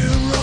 you